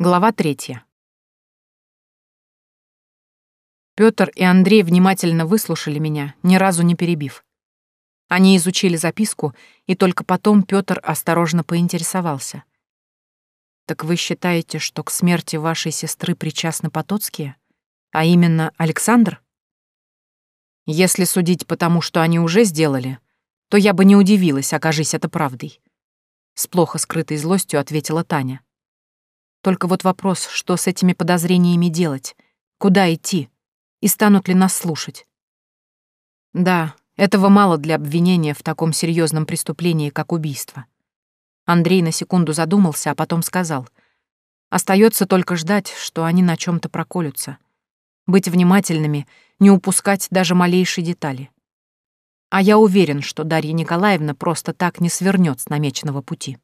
Глава третья. Пётр и Андрей внимательно выслушали меня, ни разу не перебив. Они изучили записку, и только потом Пётр осторожно поинтересовался. «Так вы считаете, что к смерти вашей сестры причастны Потоцкие? А именно Александр?» «Если судить по тому, что они уже сделали, то я бы не удивилась, окажись это правдой», — с плохо скрытой злостью ответила Таня. Только вот вопрос, что с этими подозрениями делать, куда идти, и станут ли нас слушать. Да, этого мало для обвинения в таком серьезном преступлении, как убийство. Андрей на секунду задумался, а потом сказал. Остается только ждать, что они на чем то проколются. Быть внимательными, не упускать даже малейшей детали. А я уверен, что Дарья Николаевна просто так не свернет с намеченного пути.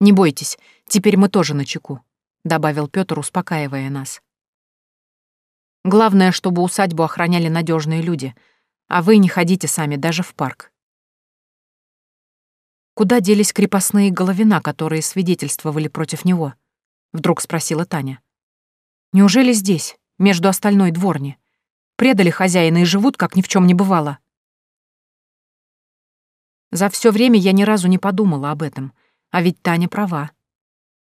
«Не бойтесь, теперь мы тоже на чеку», — добавил Пётр, успокаивая нас. «Главное, чтобы усадьбу охраняли надежные люди, а вы не ходите сами даже в парк». «Куда делись крепостные головина, которые свидетельствовали против него?» — вдруг спросила Таня. «Неужели здесь, между остальной дворни? Предали хозяина и живут, как ни в чем не бывало?» За все время я ни разу не подумала об этом — а ведь Таня права.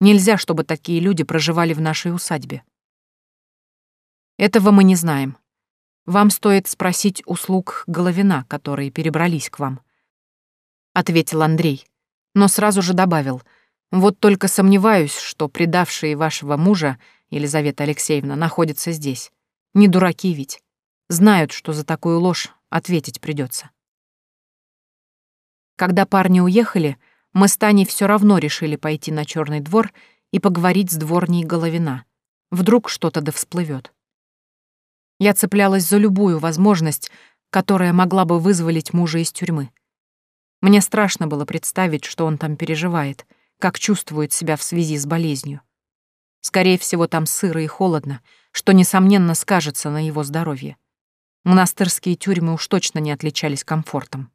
Нельзя, чтобы такие люди проживали в нашей усадьбе. Этого мы не знаем. Вам стоит спросить услуг Головина, которые перебрались к вам. Ответил Андрей, но сразу же добавил. Вот только сомневаюсь, что предавшие вашего мужа, Елизавета Алексеевна, находятся здесь. Не дураки ведь. Знают, что за такую ложь ответить придется. Когда парни уехали, мы с Таней все равно решили пойти на черный двор и поговорить с дворней Головина. Вдруг что-то да всплывет. Я цеплялась за любую возможность, которая могла бы вызволить мужа из тюрьмы. Мне страшно было представить, что он там переживает, как чувствует себя в связи с болезнью. Скорее всего, там сыро и холодно, что, несомненно, скажется на его здоровье. Монастырские тюрьмы уж точно не отличались комфортом.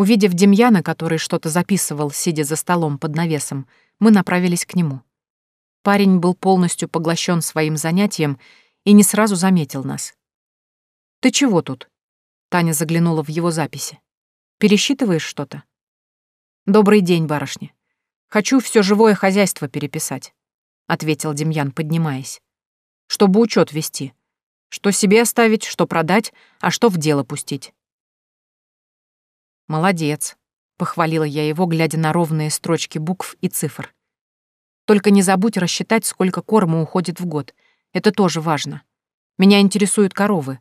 Увидев Демьяна, который что-то записывал, сидя за столом под навесом, мы направились к нему. Парень был полностью поглощен своим занятием и не сразу заметил нас. «Ты чего тут?» Таня заглянула в его записи. «Пересчитываешь что-то?» «Добрый день, барышня. Хочу все живое хозяйство переписать», — ответил Демьян, поднимаясь. «Чтобы учет вести. Что себе оставить, что продать, а что в дело пустить». «Молодец», — похвалила я его, глядя на ровные строчки букв и цифр. «Только не забудь рассчитать, сколько корма уходит в год. Это тоже важно. Меня интересуют коровы.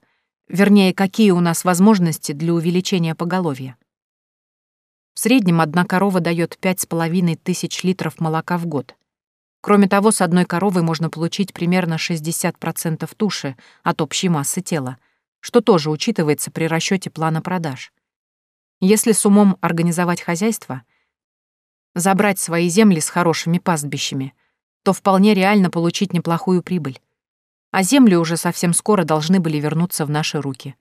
Вернее, какие у нас возможности для увеличения поголовья. В среднем одна корова дает пять с половиной тысяч литров молока в год. Кроме того, с одной коровы можно получить примерно 60% туши от общей массы тела, что тоже учитывается при расчете плана продаж. Если с умом организовать хозяйство, забрать свои земли с хорошими пастбищами, то вполне реально получить неплохую прибыль. А земли уже совсем скоро должны были вернуться в наши руки.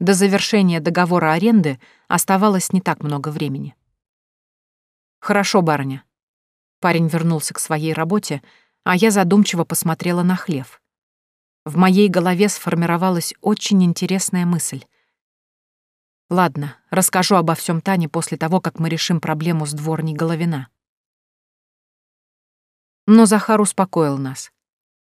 До завершения договора аренды оставалось не так много времени. «Хорошо, барыня». Парень вернулся к своей работе, а я задумчиво посмотрела на хлев. В моей голове сформировалась очень интересная мысль. Ладно, расскажу обо всем Тане после того, как мы решим проблему с дворней Головина. Но Захар успокоил нас.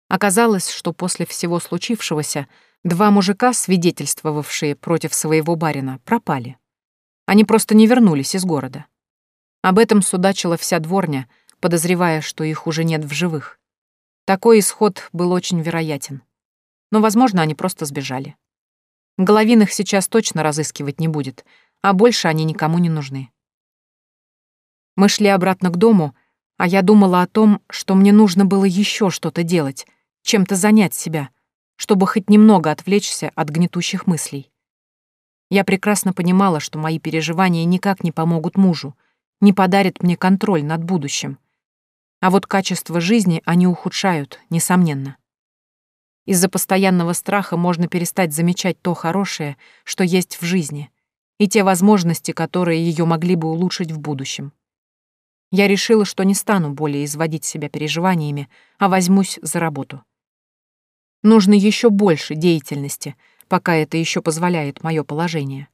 Оказалось, что после всего случившегося два мужика, свидетельствовавшие против своего барина, пропали. Они просто не вернулись из города. Об этом судачила вся дворня, подозревая, что их уже нет в живых. Такой исход был очень вероятен. Но, возможно, они просто сбежали. Головин их сейчас точно разыскивать не будет, а больше они никому не нужны. Мы шли обратно к дому, а я думала о том, что мне нужно было еще что-то делать, чем-то занять себя, чтобы хоть немного отвлечься от гнетущих мыслей. Я прекрасно понимала, что мои переживания никак не помогут мужу, не подарят мне контроль над будущим. А вот качество жизни они ухудшают, несомненно. Из-за постоянного страха можно перестать замечать то хорошее, что есть в жизни, и те возможности, которые ее могли бы улучшить в будущем. Я решила, что не стану более изводить себя переживаниями, а возьмусь за работу. Нужно еще больше деятельности, пока это еще позволяет мое положение.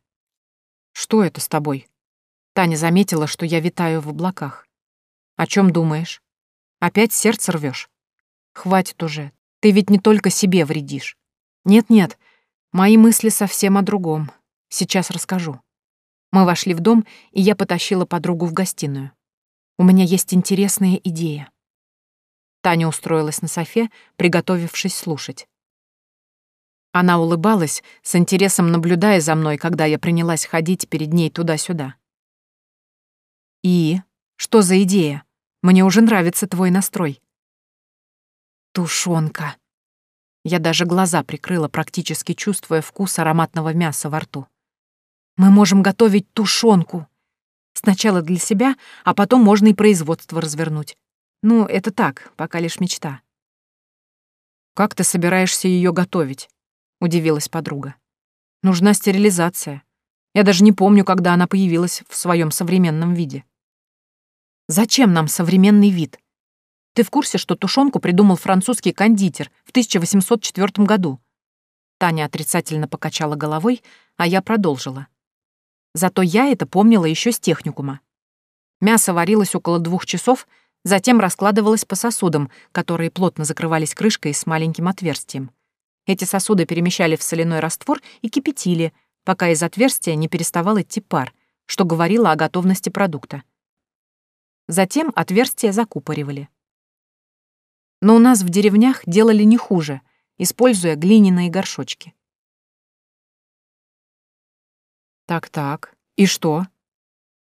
Что это с тобой? Таня заметила, что я витаю в облаках. О чем думаешь? Опять сердце рвешь? Хватит уже. Ты ведь не только себе вредишь. Нет-нет, мои мысли совсем о другом. Сейчас расскажу. Мы вошли в дом, и я потащила подругу в гостиную. У меня есть интересная идея. Таня устроилась на софе, приготовившись слушать. Она улыбалась, с интересом наблюдая за мной, когда я принялась ходить перед ней туда-сюда. «И? Что за идея? Мне уже нравится твой настрой». «Тушонка». Я даже глаза прикрыла, практически чувствуя вкус ароматного мяса во рту. Мы можем готовить тушенку. Сначала для себя, а потом можно и производство развернуть. Ну, это так, пока лишь мечта. «Как ты собираешься ее готовить?» — удивилась подруга. «Нужна стерилизация. Я даже не помню, когда она появилась в своем современном виде». «Зачем нам современный вид? Ты в курсе, что тушенку придумал французский кондитер в 1804 году?» Таня отрицательно покачала головой, а я продолжила. Зато я это помнила еще с техникума. Мясо варилось около двух часов, затем раскладывалось по сосудам, которые плотно закрывались крышкой с маленьким отверстием. Эти сосуды перемещали в соляной раствор и кипятили, пока из отверстия не переставал идти пар, что говорило о готовности продукта. Затем отверстия закупоривали. Но у нас в деревнях делали не хуже, используя глиняные горшочки. Так-так, и что?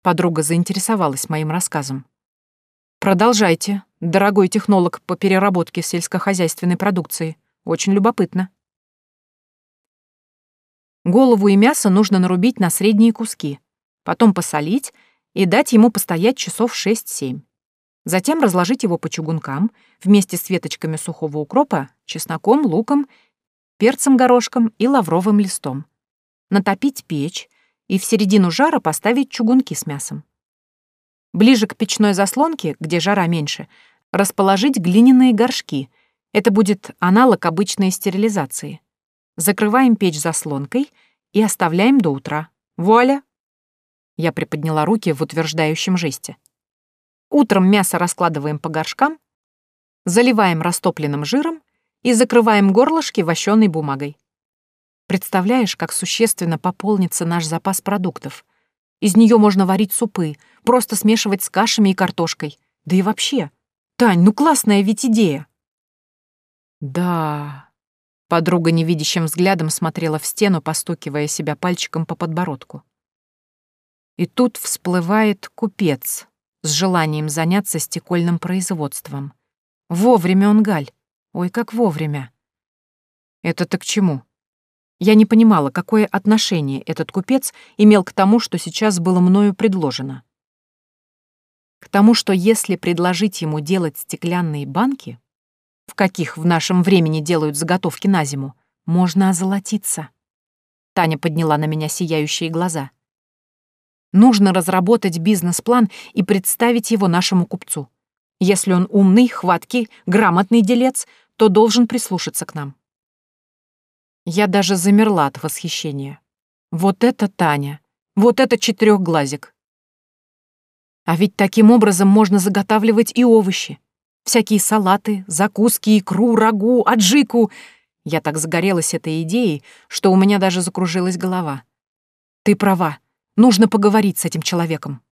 Подруга заинтересовалась моим рассказом. Продолжайте, дорогой технолог по переработке сельскохозяйственной продукции. Очень любопытно. Голову и мясо нужно нарубить на средние куски, потом посолить и дать ему постоять часов 6-7. Затем разложить его по чугункам вместе с веточками сухого укропа, чесноком, луком, перцем горошком и лавровым листом. Натопить печь, и в середину жара поставить чугунки с мясом. Ближе к печной заслонке, где жара меньше, расположить глиняные горшки. Это будет аналог обычной стерилизации. Закрываем печь заслонкой и оставляем до утра. Вуаля! Я приподняла руки в утверждающем жесте. Утром мясо раскладываем по горшкам, заливаем растопленным жиром и закрываем горлышки вощеной бумагой. Представляешь, как существенно пополнится наш запас продуктов. Из нее можно варить супы, просто смешивать с кашами и картошкой. Да и вообще. Тань, ну классная ведь идея. Да. Подруга невидящим взглядом смотрела в стену, постукивая себя пальчиком по подбородку. И тут всплывает купец с желанием заняться стекольным производством. Вовремя он, Галь. Ой, как вовремя. Это-то к чему? Я не понимала, какое отношение этот купец имел к тому, что сейчас было мною предложено. К тому, что если предложить ему делать стеклянные банки, в каких в нашем времени делают заготовки на зиму, можно озолотиться. Таня подняла на меня сияющие глаза. Нужно разработать бизнес-план и представить его нашему купцу. Если он умный, хваткий, грамотный делец, то должен прислушаться к нам. Я даже замерла от восхищения. Вот это Таня! Вот это четырехглазик! А ведь таким образом можно заготавливать и овощи. Всякие салаты, закуски, икру, рагу, аджику. Я так загорелась этой идеей, что у меня даже закружилась голова. Ты права, нужно поговорить с этим человеком.